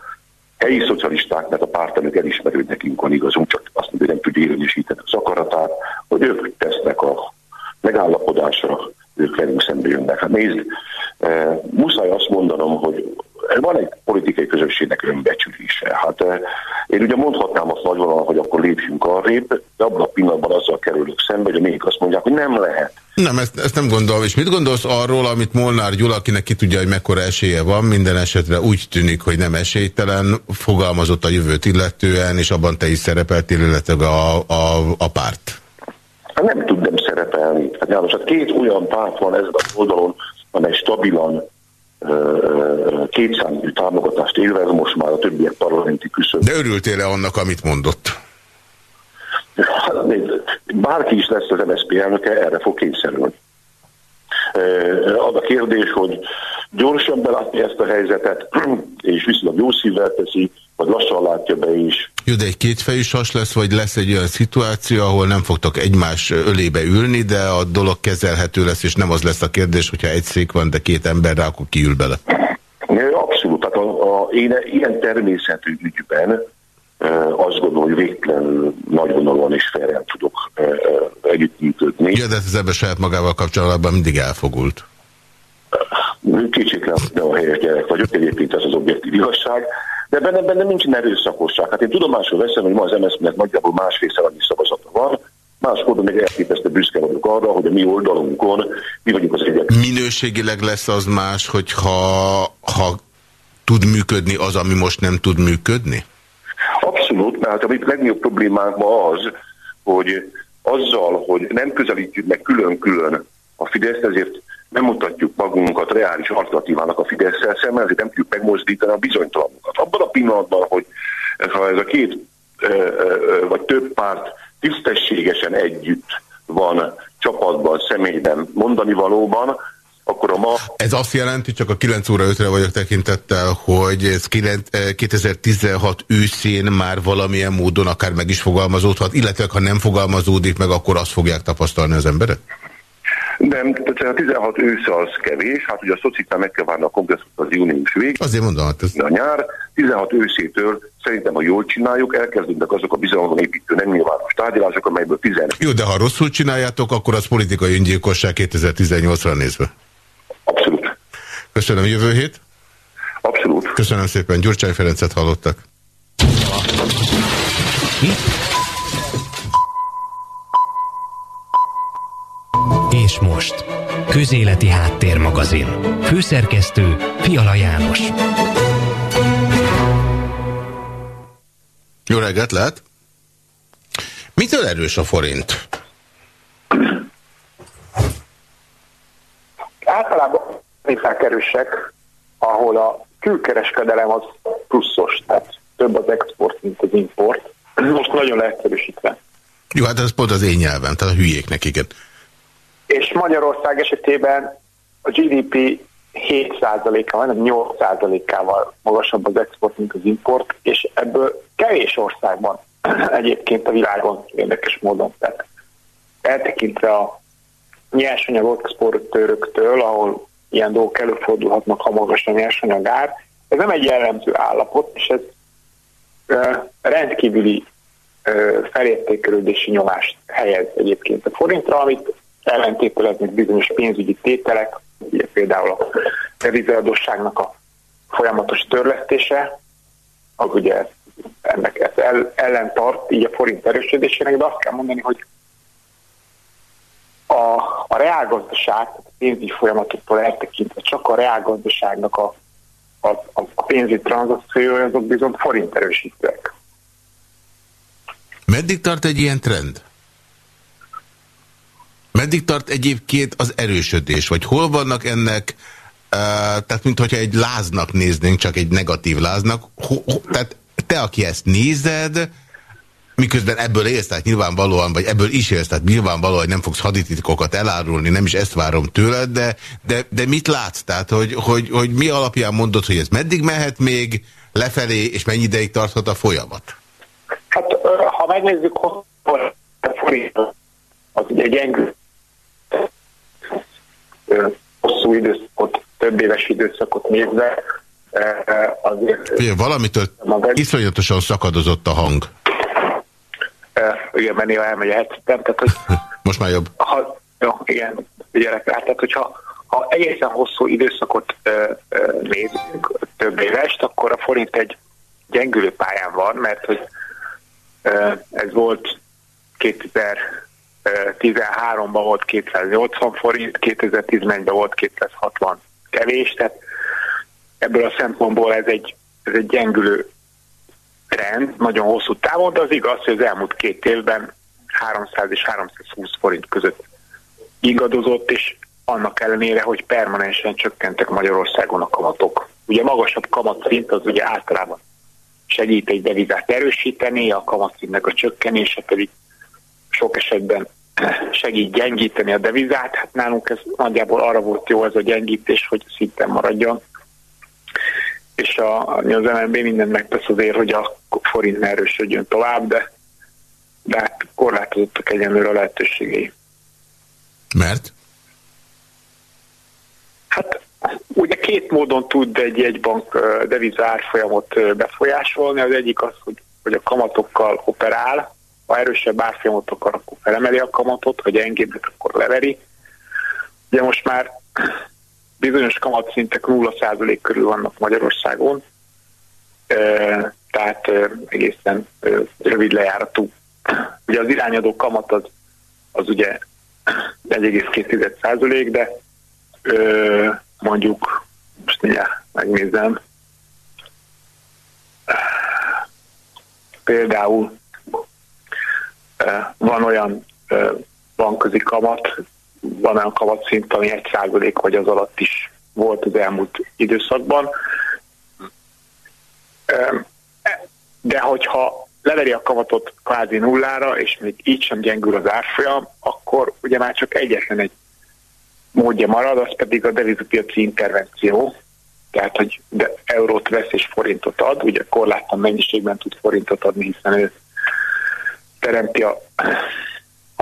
helyi szocialisták, mert a pártelnök elismerő, hogy nekünk van igazunk, csak azt mondja, hogy nem tudja érvényesíteni az akaratát, hogy ők tesznek a megállapodásra, ők velünk szembe jönnek. Hát nézd, e, muszáj azt mondanom, hogy van egy politikai közösségnek önbecsülése. Hát e, én ugye mondhatnám azt nagyvonalon, hogy akkor lépjünk arrébb, de abban a pillanatban azzal kerülök szembe, hogy a még azt mondják, hogy nem lehet. Nem, ezt, ezt nem gondolom. És mit gondolsz arról, amit Molnár Gyula, akinek ki tudja, hogy mekkora esélye van, minden esetre úgy tűnik, hogy nem esélytelen, fogalmazott a jövőt illetően, és abban te is szerepeltél, illetve a, a, a párt? Hát nem tud nem szerepelni. Hát János, hát két olyan párt van ezen az oldalon, amely stabilan kétszámú támogatást élvez, most már a többiek parlamenti küszöb. De örültél-e annak, amit mondott? Hát, bárki is lesz az MSZP elnöke, erre fog kényszerülni. Az a kérdés, hogy gyorsan belátja ezt a helyzetet, és viszonylag jó szívvel teszi, vagy lassan látja be is. Jó, de egy kétfejű sas lesz, vagy lesz egy olyan szituáció, ahol nem fogtok egymás ölébe ülni, de a dolog kezelhető lesz, és nem az lesz a kérdés, hogyha egy szék van, de két ember rá, akkor kiül bele. Abszolút. Tehát a, a, én ilyen természetű ügyben azt gondolom, hogy végtelenül nagyvonalúan és felrend tudok együttműködni. Ja, de ez ebben saját magával kapcsolatban mindig elfogult. Kétségtelen, de a helyes gyerek vagyok, egyébként ez az objektív igazság, de benne, benne nincs erőszakosság. Hát én tudomásul veszem, hogy ma az MSZP-nek nagyjából másfélszer annyi szavazata van, máskor még elképesztő büszke vagyok arra, hogy a mi oldalunkon mi vagyunk az egyek. Minőségileg lesz az más, hogyha ha tud működni az, ami most nem tud működni? Abszolút, mert a legnagyobb problémánk ma az, hogy azzal, hogy nem közelítjük meg külön-külön a Fidesz, ezért nem mutatjuk magunkat reális alternatívának a Fidesz-szel szemben, ezért nem tudjuk megmozdítani a bizonytalanunkat. Abban a pillanatban, hogy ha ez a két vagy több párt tisztességesen együtt van csapatban, személyben, mondani valóban, akkor a ma... Ez azt jelenti, csak a 9 óra 5-re vagyok tekintettel, hogy ez 2016 őszén már valamilyen módon akár meg is fogalmazódhat, illetve ha nem fogalmazódik meg, akkor azt fogják tapasztalni az emberek? Nem, tehát a 16 ősze az kevés, hát ugye a szocitán meg kell várni a kongresszus az június vég. Azért mondom, hát ez... A nyár, 16 őszétől szerintem, ha jól csináljuk, elkezdődnek azok a bizalomban építő nem nyilvános tárgyalások, amelyből 15. Jó, de ha rosszul csináljátok, akkor az politikai öngyilkosság 2018-ra nézve. Abszolút. Köszönöm, jövő hét. Abszolút. Köszönöm szépen, Gyurcsány Ferencet hallottak. És most, Közéleti Háttérmagazin. Főszerkesztő Fiala János. Jó reggelt, lehet? Mitől erős a forint? Általában észák erősek, ahol a külkereskedelem az pluszos, tehát több az export, mint az import. Most nagyon leegyszerűsítve. Jó, hát ez pont az én nyelvem, tehát a hülyéknek, igen. És Magyarország esetében a GDP 7%-kal, nem 8%-kával magasabb az export, mint az import, és ebből kevés országban egyébként a világon érdekes módon. Tehát eltekintve a nyersanyag exportőröktől, ahol ilyen dolgok előfordulhatnak, ha magas a nyersanyag ár, ez nem egy jellemző állapot, és ez rendkívüli felértékelődési nyomást helyez egyébként a forintra, amit ellentételeznek bizonyos pénzügyi tételek, ugye például a devizaadósságnak a folyamatos törlesztése, az ugye ennek ez el, ellen tart így a forint erősödésének, de azt kell mondani, hogy a, a reálgazdaság, a pénzügyi folyamatoktól eltekintve csak a reálgazdaságnak a, a, a pénzügyi tranzakciója, azok bizony forint erősítőek. Meddig tart egy ilyen trend? Meddig tart egyébként az erősödés? Vagy hol vannak ennek, uh, tehát mintha egy láznak néznénk, csak egy negatív láznak, ho, ho, tehát te, aki ezt nézed, miközben ebből élsz, tehát nyilvánvalóan, vagy ebből is élsz, tehát nyilvánvalóan, hogy nem fogsz hadititkokat elárulni, nem is ezt várom tőled, de, de, de mit látsz? Tehát, hogy, hogy, hogy mi alapján mondod, hogy ez meddig mehet még lefelé, és mennyi ideig tarthat a folyamat? Hát, ha megnézzük, hogy az ugye gyengül hosszú időszakot, több éves időszakot nézve, azért... Ugye, valamitől iszonyatosan szakadozott a hang. Igen, mert néha elmegy a headsetem, tehát hogy... Most már jobb. Ha, jó, igen, figyelek rá, tehát hogyha ha egészen hosszú időszakot ö, ö, nézünk, több évest, akkor a forint egy gyengülő pályán van, mert hogy ö, ez volt 2013-ban volt 280 forint, 2011-ben volt 260 kevés, tehát ebből a szempontból ez egy, ez egy gyengülő trend, nagyon hosszú távon, de az igaz, hogy az elmúlt két évben 300 és 320 forint között ingadozott, és annak ellenére, hogy permanensen csökkentek Magyarországon a kamatok. Ugye magasabb kamatszint az ugye általában segít egy devizát erősíteni, a kamatszintnek a csökkenése pedig sok esetben segít gyengíteni a devizát. Hát nálunk ez nagyjából arra volt jó ez a gyengítés, hogy szinten maradjon és a, az MNB mindent megtesz azért, hogy a forint ne erősödjön tovább, de, de hát korlátozottak egyenlőre a lehetőségei. Mert? Hát ugye két módon tud egy jegybank devizár folyamot befolyásolni. Az egyik az, hogy, hogy a kamatokkal operál, ha erősebb árfolyamot akar, akkor felemeli a kamatot, ha gyengébbet, akkor leveri. Ugye most már bizonyos kamatszintek 0% körül vannak Magyarországon, tehát egészen rövid lejáratú. Ugye az irányadó kamat az, az ugye 1,2%, de mondjuk, most mindjárt megnézem, például van olyan bankközi kamat, van olyan kamatszint, ami egy százalék vagy az alatt is volt az elmúlt időszakban. De hogyha leveri a kamatot kvázi nullára, és még így sem gyengül az árfolyam, akkor ugye már csak egyetlen egy módja marad, az pedig a devizapiaci intervenció, tehát hogy de eurót vesz és forintot ad, ugye korlátlan mennyiségben tud forintot adni, hiszen ő teremti a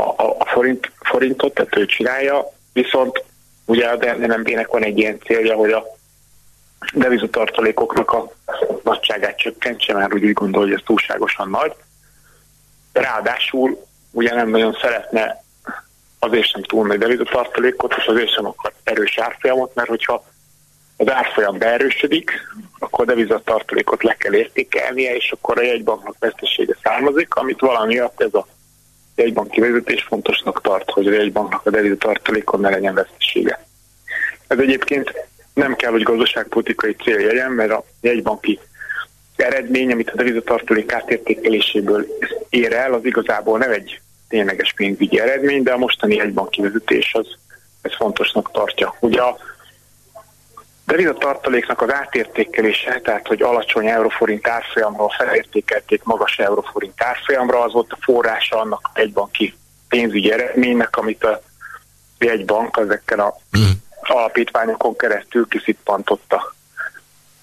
a, a, forint, forintot, tehát ő csinálja, viszont ugye a DNB-nek van egy ilyen célja, hogy a devizatartalékoknak a nagyságát csökkentse, mert úgy, úgy gondol, hogy ez túlságosan nagy. Ráadásul ugye nem nagyon szeretne azért sem túl nagy devizatartalékot, és azért sem akar erős árfolyamot, mert hogyha az árfolyam beerősödik, akkor a devizatartalékot le kell értékelnie, és akkor a jegybanknak vesztesége származik, amit valami miatt ez a jegybanki vezetés fontosnak tart, hogy a jegybanknak a deviza tartalékon ne legyen vesztesége. Ez egyébként nem kell, hogy gazdaságpolitikai cél legyen, mert a jegybanki eredmény, amit a devizatartalék átértékeléséből ér el, az igazából nem egy tényleges pénzügyi eredmény, de a mostani jegybanki vezetés az ez fontosnak tartja. Ugye a devizatartaléknak az átértékelése, tehát hogy alacsony euroforint árfolyamról felértékelték magas euroforint árfolyamra, az volt a forrása annak a egybanki pénzügyi eredménynek, amit a jegybank ezekkel a mm. alapítványokon keresztül kiszippantotta.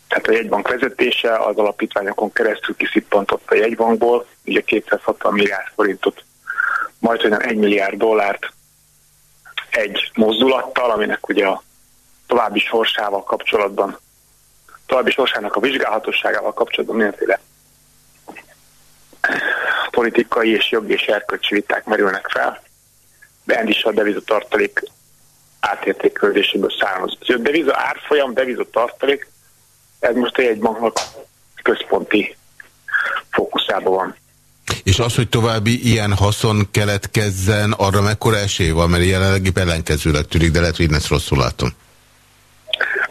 Tehát a jegybank vezetése az alapítványokon keresztül kiszippantotta a jegybankból, ugye 260 milliárd forintot, majd nem 1 milliárd dollárt egy mozdulattal, aminek ugye a további sorsával kapcsolatban, további sorsának a vizsgálhatóságával kapcsolatban mindenféle politikai és jogi és erkölcsi viták merülnek fel, de is a deviza tartalék átértékeléséből származik. A deviza árfolyam, deviza tartalék, ez most egy banknak központi fókuszában van. És az, hogy további ilyen haszon keletkezzen, arra mekkora esély van? Mert jelenlegi ellenkezőleg tűnik, de lehet, hogy én ezt rosszul látom.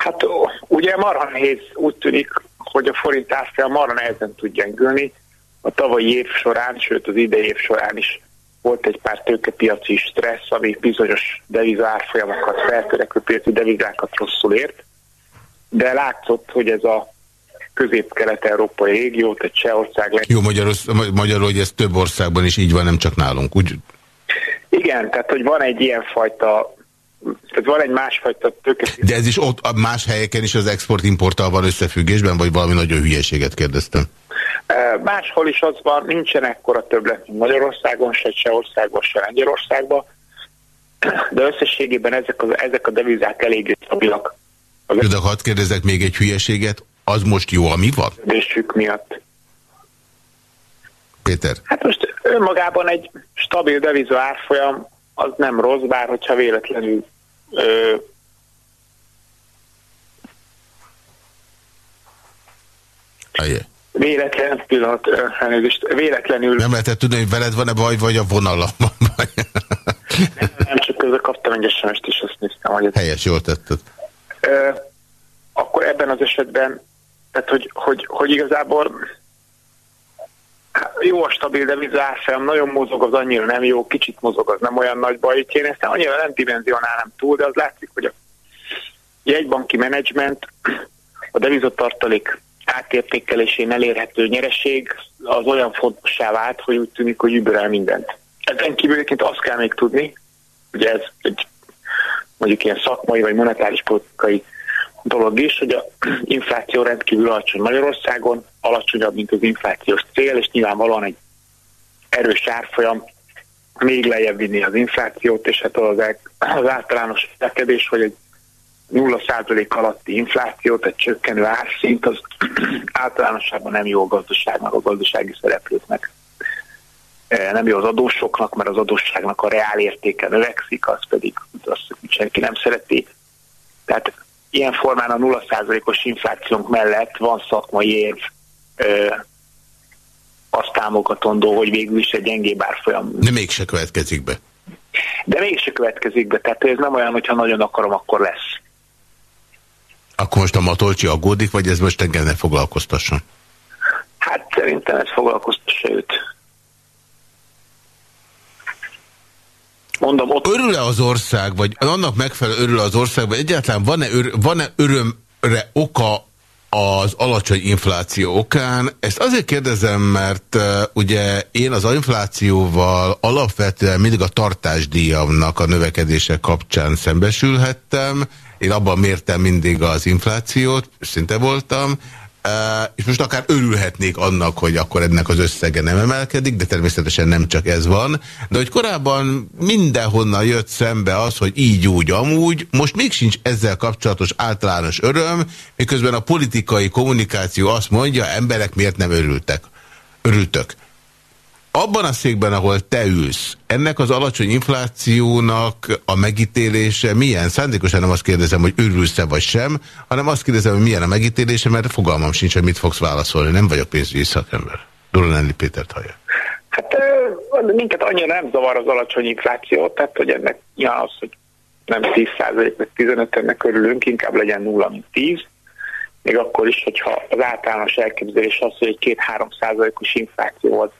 Hát ugye marha nehéz úgy tűnik, hogy a forint árfolyam marha nehezen tud gyengülni. A tavalyi év során, sőt az idei év során is volt egy pár tőkepiaci stressz, ami bizonyos deviza árfolyamokat, feltörekvő piaci devizákat rosszul ért, de látszott, hogy ez a közép-kelet-európai régió, tehát Csehország... Jó, magyarul, magyarul, hogy ez több országban is így van, nem csak nálunk, úgy? Igen, tehát hogy van egy ilyen fajta tehát van egy másfajta tőke. De ez is ott, a más helyeken is az export-importtal van összefüggésben, vagy valami nagyon hülyeséget kérdeztem? Máshol is az van, nincsen ekkora többlet, mint Magyarországon, se Csehországban, se Lengyelországban, de összességében ezek, az, ezek a devizák eléggé stabilak. De hadd kérdezek még egy hülyeséget, az most jó, ami van? Kérdésük miatt. Péter? Hát most önmagában egy stabil deviza árfolyam az nem rossz, bár hogyha véletlenül ö, Véletlen, pillanat, elnézést, véletlenül... Nem lehetett tudni, hogy veled van-e baj, vagy a vonalam van baj. nem, csak közben kaptam egy sms és azt néztem, hogy... Ez... Helyes, jól tetted. Ö, akkor ebben az esetben, tehát hogy, hogy, hogy igazából jó a stabil deviza árfolyam, nagyon mozog, az annyira nem jó, kicsit mozog, az nem olyan nagy baj. Én ezt annyira nem dimenzionálom túl, de az látszik, hogy a jegybanki menedzsment, a devizatartalék átértékelésén elérhető nyereség az olyan fontossá vált, hogy úgy tűnik, hogy überel mindent. Ezen kívül egyébként azt kell még tudni, ugye ez egy mondjuk ilyen szakmai vagy monetáris politikai dolog is, hogy a infláció rendkívül alacsony Magyarországon, alacsonyabb, mint az inflációs cél, és nyilvánvalóan egy erős árfolyam még lejjebb vinni az inflációt, és hát az, az általános felkedés, hogy egy 0% alatti infláció, tehát csökkenő árszint, az általánosságban nem jó a gazdaságnak, a gazdasági szereplőknek. E, nem jó az adósoknak, mert az adósságnak a reál értéke növekszik, az pedig azt senki nem szereti. Tehát ilyen formán a 0%-os inflációnk mellett van szakmai érv azt támogatandó, hogy végül is egy gyengébb árfolyam. De mégse következik be. De mégse következik be, tehát ez nem olyan, hogyha nagyon akarom, akkor lesz. Akkor most a Matolcsi aggódik, vagy ez most engem ne foglalkoztasson? Hát szerintem ez foglalkoztassa őt. Mondom, ott... Örül-e az ország, vagy annak megfelelő örül az ország, vagy egyáltalán van-e ör, van -e örömre oka az alacsony infláció okán. Ezt azért kérdezem, mert uh, ugye én az inflációval alapvetően mindig a tartásdíjamnak a növekedése kapcsán szembesülhettem. Én abban mértem mindig az inflációt, szinte voltam, és most akár örülhetnék annak, hogy akkor ennek az összege nem emelkedik, de természetesen nem csak ez van. De hogy korábban mindenhonnan jött szembe az, hogy így, úgy, amúgy, most még sincs ezzel kapcsolatos általános öröm, miközben a politikai kommunikáció azt mondja, emberek miért nem örültek. Örültök abban a székben, ahol te ülsz, ennek az alacsony inflációnak a megítélése milyen? Szándékosan nem azt kérdezem, hogy örülsz-e vagy sem, hanem azt kérdezem, hogy milyen a megítélése, mert fogalmam sincs, hogy mit fogsz válaszolni. Nem vagyok pénzügyi szakember. Doronelli Pétert hallja. Hát minket annyira nem zavar az alacsony infláció, tehát hogy ennek ja, az, hogy nem 10% vagy 15 ennek örülünk, inkább legyen 0, mint 10. Még akkor is, hogyha az általános elképzelés az, hogy egy 2-3 százalékos infláció az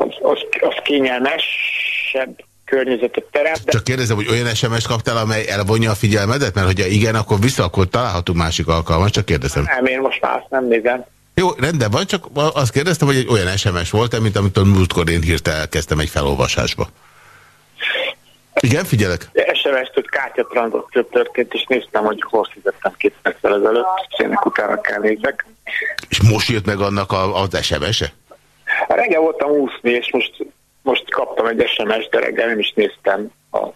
az, az, az kényelmesebb környezetet teremt. De... Csak kérdezem, hogy olyan SMS-t kaptál, amely elvonja a figyelmedet? Mert hogyha igen, akkor vissza, akkor találhatunk másik alkalmat, csak kérdezem. Nem, én most már azt nem nézem. Jó, rendben van, csak azt kérdeztem, hogy egy olyan SMS volt, mint amit a múltkor én hirtelen elkezdtem egy felolvasásba. Igen, figyelek. SMS-t, hogy kártyatranzakció történt, és néztem, hogy hol fizettem két perccel ezelőtt, és ennek utána kell nézek. És most jött meg annak az SMS-e? Hát reggel voltam úszni, és most, most kaptam egy SMS, de reggel nem is néztem a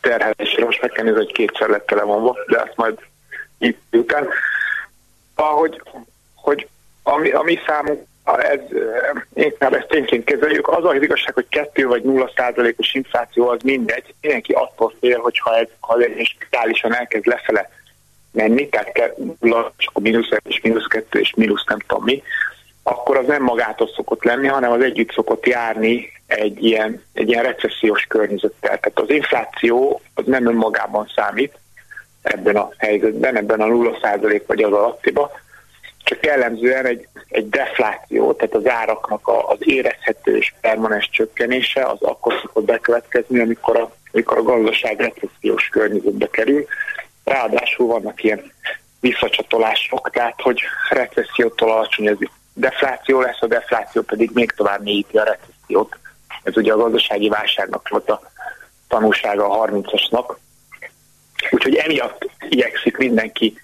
terhelésre. Most meg kell nézni, hogy kétszer lett televonva, de ezt majd itt után. Ahogy, hogy a mi, a mi számunk, ez, inkább ezt tényként kezeljük. Az az igazság, hogy 2 vagy 0 százalékos infláció az mindegy. Mindenki attól fél, hogyha ez, ha ez spirálisan elkezd lefele menni, tehát nulla, és akkor mínusz és mínusz kettő, és mínusz nem tudom mi, akkor az nem magától szokott lenni, hanem az együtt szokott járni egy ilyen, egy ilyen recessziós környezettel. Tehát az infláció az nem önmagában számít ebben a helyzetben, ebben a 0% vagy az alattiba, csak jellemzően egy, egy defláció, tehát az áraknak az érezhető és permanens csökkenése az akkor szokott bekövetkezni, amikor a, amikor a gazdaság recessziós környezetbe kerül. Ráadásul vannak ilyen visszacsatolások, tehát hogy recessziótól alacsony ez defláció lesz, a defláció pedig még tovább mélyíti a recessziót. Ez ugye a gazdasági válságnak volt a tanulsága a 30-asnak. Úgyhogy emiatt igyekszik mindenki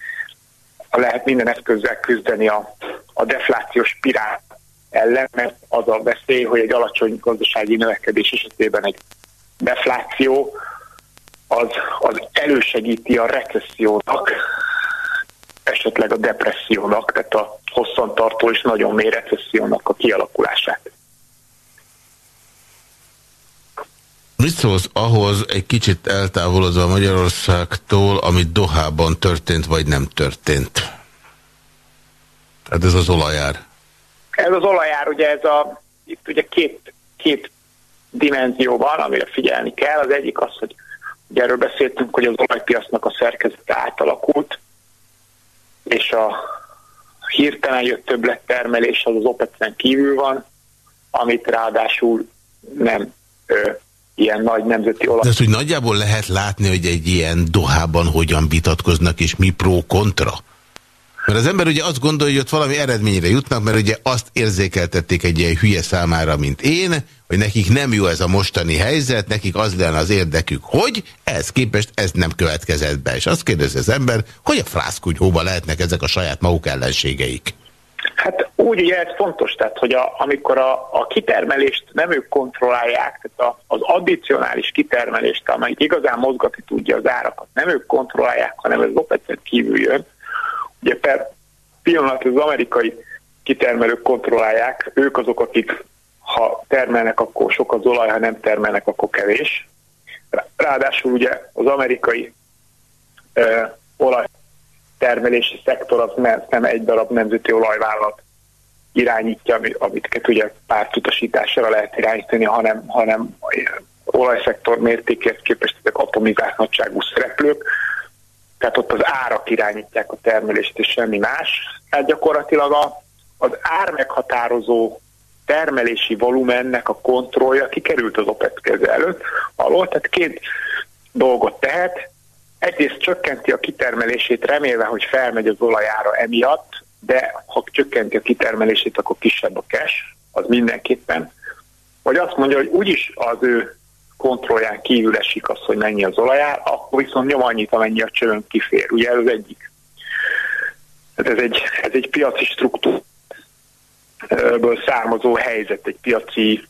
a lehet minden eszközzel küzdeni a, a deflációs spirál ellen, mert az a veszély, hogy egy alacsony gazdasági növekedés esetében egy defláció az, az elősegíti a recessziónak, esetleg a depressziónak, tehát a hosszantartó és nagyon mély recessziónak a kialakulását. Mit szólsz ahhoz egy kicsit eltávolodva Magyarországtól, amit Dohában történt, vagy nem történt? Hát ez az olajár. Ez az olajár, ugye ez a, itt ugye két, két dimenzió van, amire figyelni kell. Az egyik az, hogy ugye erről beszéltünk, hogy az olajpiacnak a szerkezete átalakult, és a hirtelen jött többlettermelés az az OPEC-en kívül van, amit ráadásul nem ö, ilyen nagy nemzeti olaj. De ezt úgy nagyjából lehet látni, hogy egy ilyen dohában hogyan vitatkoznak, és mi pro-kontra? Mert az ember ugye azt gondolja, hogy ott valami eredményre jutnak, mert ugye azt érzékeltették egy ilyen hülye számára, mint én, hogy nekik nem jó ez a mostani helyzet, nekik az lenne az érdekük, hogy ez képest ez nem következett be. És azt kérdezi az ember, hogy a frászkunyhóba lehetnek ezek a saját maguk ellenségeik. Hát úgy ugye ez fontos, tehát hogy a, amikor a, a kitermelést nem ők kontrollálják, tehát a, az addicionális kitermelést, amely igazán mozgatni tudja az árakat, nem ők kontrollálják, hanem ez opec kívül jön. Ugye per pillanat az amerikai kitermelők kontrollálják, ők azok, akik ha termelnek, akkor sok az olaj, ha nem termelnek, akkor kevés. Ráadásul ugye az amerikai ö, olaj termelési szektor az nem egy darab nemzeti olajvállalat irányítja, amit ugye pártutasításra lehet irányítani, hanem, hanem olajszektor mértékért képest ezek atomizált nagyságú szereplők, tehát ott az árak irányítják a termelést, és semmi más. Tehát gyakorlatilag a, az ár meghatározó termelési volumennek a kontrollja kikerült az OPEC keze előtt alól, tehát két dolgot tehet. Egyrészt csökkenti a kitermelését, remélve, hogy felmegy az olajára emiatt, de ha csökkenti a kitermelését, akkor kisebb a cash, az mindenképpen. Vagy azt mondja, hogy úgyis az ő kontrollján kívül esik az, hogy mennyi az olajár, akkor viszont nyom annyit, amennyi a csövön kifér. Ugye ez az egyik. ez egy, ez egy piaci struktúra ből származó helyzet, egy piaci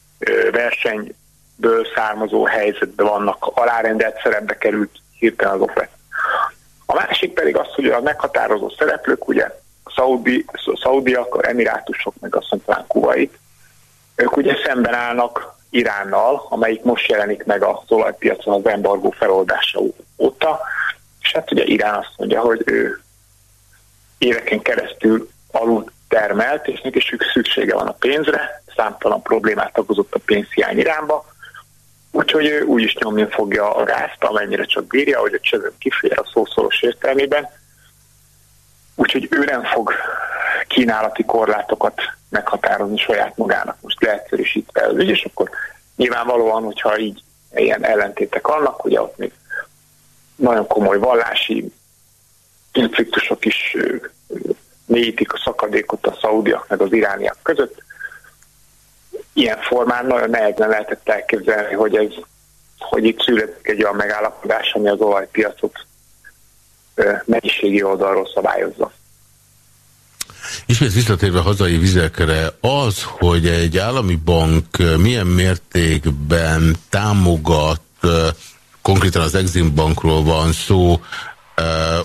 versenyből származó helyzetben vannak, alárendelt szerepbe került hirtelen az OPEC. A másik pedig az, hogy a meghatározó szereplők, ugye Szaudi, Szaudiak, a Emirátusok, meg azt mondtam Kuwait, ők ugye szemben állnak Iránnal, amelyik most jelenik meg az olajpiacon az embargó feloldása óta, és hát ugye Irán azt mondja, hogy ő éveken keresztül alul termelt, és neki szüksége van a pénzre, számtalan problémát okozott a pénzhiány Iránba, úgyhogy ő úgy is nyomni fogja a gázt, amennyire csak bírja, hogy a csövön kifér a szószoros értelmében, úgyhogy ő nem fog kínálati korlátokat meghatározni saját magának. Most leegyszerűsítve az ügy, és akkor nyilvánvalóan, hogyha így ilyen ellentétek vannak, ugye ott még nagyon komoly vallási konfliktusok is mélyítik a szakadékot a szaudiak meg az irániak között. Ilyen formán nagyon nehezen lehetett elképzelni, hogy ez hogy itt születik egy olyan megállapodás, ami az olajpiacot mennyiségi oldalról szabályozza. Ismét visszatérve hazai vizekre, az, hogy egy állami bank milyen mértékben támogat, konkrétan az Exim Bankról van szó,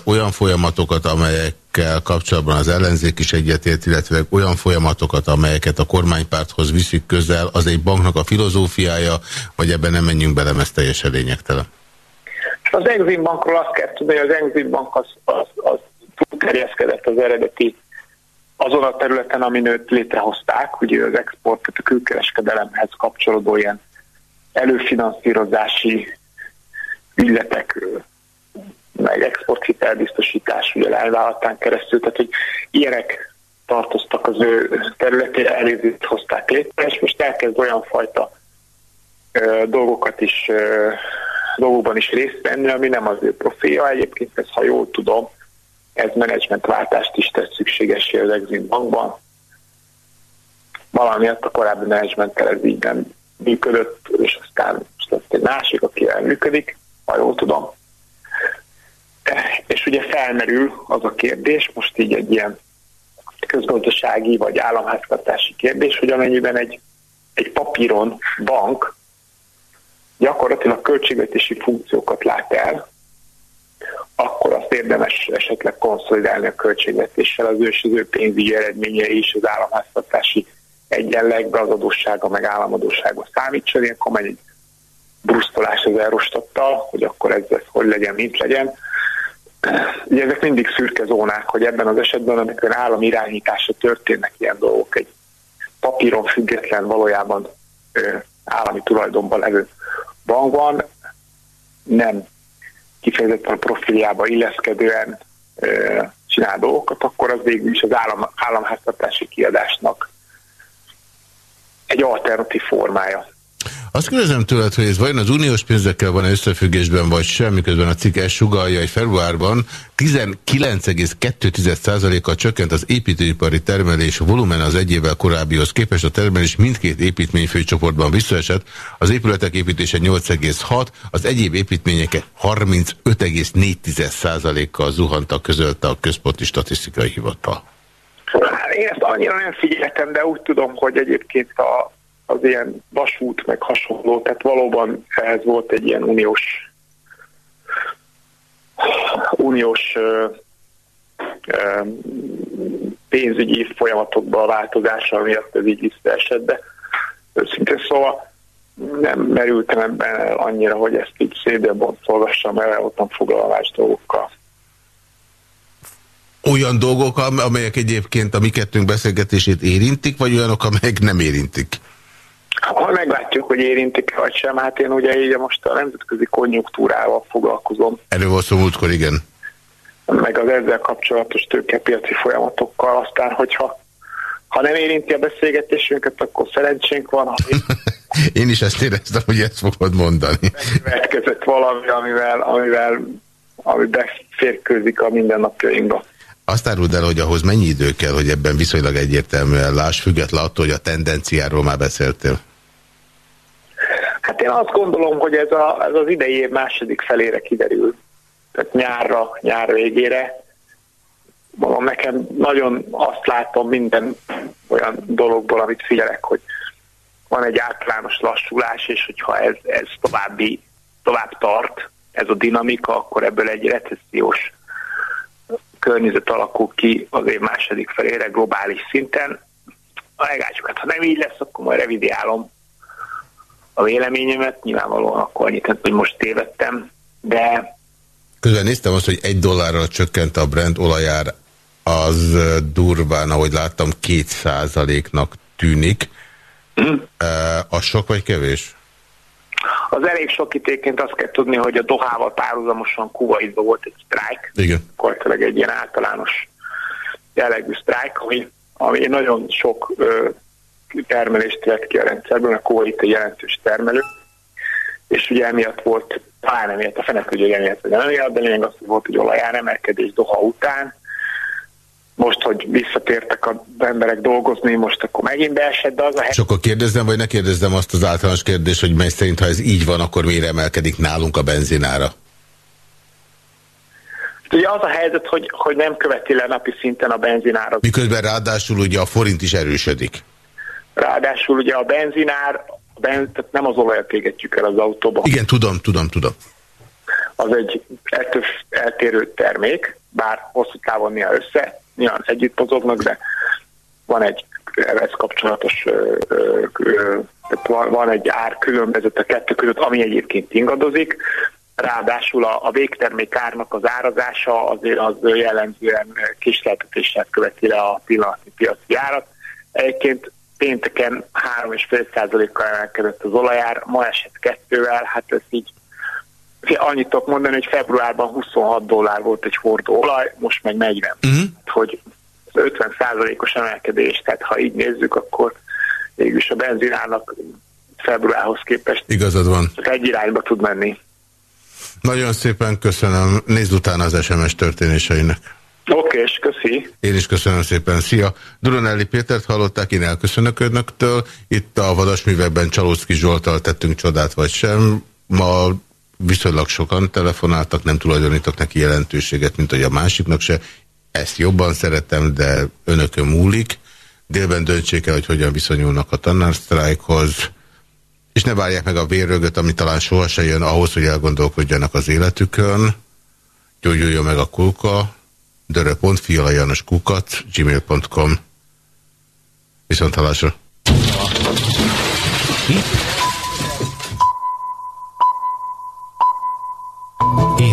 olyan folyamatokat, amelyekkel kapcsolatban az ellenzék is egyetért, illetve olyan folyamatokat, amelyeket a kormánypárthoz viszik közel, az egy banknak a filozófiája, vagy ebben nem menjünk bele, ez teljesen lényegtelen? Az Exim Bankról azt kell tudni, hogy az Exim Bank az, az, az túlterjeszkedett az eredeti azon a területen, amin őt létrehozták, ugye az export, tehát a külkereskedelemhez kapcsolódó ilyen előfinanszírozási ügyletek, meg exporthitelbiztosítás ugye elvállalatán keresztül, tehát hogy ilyenek tartoztak az ő területére, előzőt hozták létre, és most elkezd olyan fajta ö, dolgokat is, ö, dolgokban is részt venni, ami nem az ő profilja. Egyébként ez, ha jól tudom, ez menedzsmentváltást is tesz szükségesé az Exim Bankban. Valamiatt a korábbi menedzsmenttel ez így nem működött, és aztán lesz egy másik, aki működik, ha jól tudom. És ugye felmerül az a kérdés, most így egy ilyen közgazdasági vagy államháztartási kérdés, hogy amennyiben egy, egy papíron bank gyakorlatilag költségvetési funkciókat lát el, akkor azt érdemes esetleg konszolidálni a költségvetéssel, az ős, az ő pénzügyi eredményei is az államháztartási egyenlegbe az adóssága meg államadósága számítson, akkor megy egy brusztolás az Eurostattal, hogy akkor ez, ez hogy legyen, mint legyen. Ugye ezek mindig szürke zónák, hogy ebben az esetben, amikor állam irányítása történnek ilyen dolgok, egy papíron független valójában ö, állami tulajdonban levő bankban nem kifejezetten a profiljába illeszkedően csinál dolgokat, akkor az végül is az állam, államháztartási kiadásnak egy alternatív formája. Azt kérdezem tőled, hogy ez vajon az uniós pénzekkel van -e összefüggésben, vagy sem, miközben a cikk ezt sugalja, hogy februárban 19,2%-kal csökkent az építőipari termelés volumen az egy évvel korábbihoz képest. A termelés mindkét építményfőcsoportban visszaesett. Az épületek építése 8,6, az egyéb építmények 35,4%-kal zuhantak, közölte a Központi Statisztikai Hivatal. Én ezt annyira nem figyeltem, de úgy tudom, hogy egyébként a az ilyen vasút, meg hasonló, tehát valóban ez volt egy ilyen uniós uniós ö, ö, pénzügyi folyamatokban a változása miatt ez így visszaesett, de őszintén szóval nem merültem ebben annyira, hogy ezt így szédélbontolgassam, mert el voltam foglalás dolgokkal. Olyan dolgok, amelyek egyébként a mi kettőnk beszélgetését érintik, vagy olyanok, amelyek nem érintik? Ha meglátjuk, hogy érintik vagy sem, hát én ugye így most a nemzetközi konjunktúrával foglalkozom. Erről volt szó múltkor, igen. Meg az ezzel kapcsolatos tőkepiaci folyamatokkal, aztán hogyha ha nem érinti a beszélgetésünket, akkor szerencsénk van. én is ezt éreztem, hogy ezt fogod mondani. Megkövetkezett valami, amivel, amivel ami beférkőzik a mindennapjainkba. Azt áruld el, hogy ahhoz mennyi idő kell, hogy ebben viszonylag egyértelműen láss, független attól, hogy a tendenciáról már beszéltél? Hát én azt gondolom, hogy ez, a, ez az idei év második felére kiderül. Tehát nyárra, nyár végére. Mondom, nekem nagyon azt látom minden olyan dologból, amit figyelek, hogy van egy általános lassulás, és hogyha ez, ez további, tovább tart, ez a dinamika, akkor ebből egy recessziós környezet alakul ki az év második felére globális szinten. A legácsuk, hát ha nem így lesz, akkor majd revidiálom a véleményemet, nyilvánvalóan akkor annyit, hogy most tévedtem, de... Közben néztem azt, hogy egy dollárral csökkent a Brent olajár, az durván, ahogy láttam, két százaléknak tűnik. Mm. A sok vagy kevés? Az elég sok ítéként azt kell tudni, hogy a Dohával párhuzamosan Kuwaitban volt egy sztrájk. Igen. Kortilag egy ilyen általános jellegű sztrájk, ami, ami nagyon sok ö, termelést vett ki a rendszerből, a Kuwait egy jelentős termelő, és ugye emiatt volt, talán emiatt a fenek, hogy emiatt, vagy nem emiatt, de lényeg az, hogy volt egy olajár emelkedés Doha után, most, hogy visszatértek az emberek dolgozni, most akkor megint beesett, de az a helyzet... És akkor kérdezzem, vagy ne kérdezzem azt az általános kérdést, hogy mely szerint, ha ez így van, akkor miért emelkedik nálunk a benzinára? Ugye az a helyzet, hogy, hogy nem követi le napi szinten a benzinára. Miközben ráadásul ugye a forint is erősödik. Ráadásul ugye a benzinár, a benz, tehát nem az olajat égetjük el az autóba. Igen, tudom, tudom, tudom. Az egy ettől eltérő termék, bár hosszú távon néha össze nyilván együtt mozognak, de van egy ez kapcsolatos van, van egy ár különbözet a kettő között, ami egyébként ingadozik. ráadásul a, a végtermék árnak az árazása azért az jellemzően kisleltetéssel követi le a pillanatnyi piaci árat. Egyébként pénteken 3,5%-kal emelkedett az olajár, ma esett kettővel, hát ez így annyit tudok mondani, hogy februárban 26 dollár volt egy hordó olaj, most meg 40. Uh-huh. Hogy 50%-os emelkedés, tehát ha így nézzük, akkor mégis a benzinának februárhoz képest Igazad van. egy irányba tud menni. Nagyon szépen köszönöm. Nézd utána az SMS történéseinek. Oké, okay, és köszi. Én is köszönöm szépen. Szia! Duronelli Pétert hallották, én elköszönök önöktől. Itt a vadasművekben Csalócki Zsoltal tettünk csodát vagy sem. Ma viszonylag sokan telefonáltak, nem tulajdonítok neki jelentőséget, mint hogy a másiknak se. Ezt jobban szeretem, de önökön múlik. Délben döntsék el, hogy hogyan viszonyulnak a tanársztrájkhoz, és ne várják meg a vérrögöt, ami talán sohasem jön ahhoz, hogy elgondolkodjanak az életükön. Gyógyuljon meg a kulka, kukat, gmail.com Viszont halásra.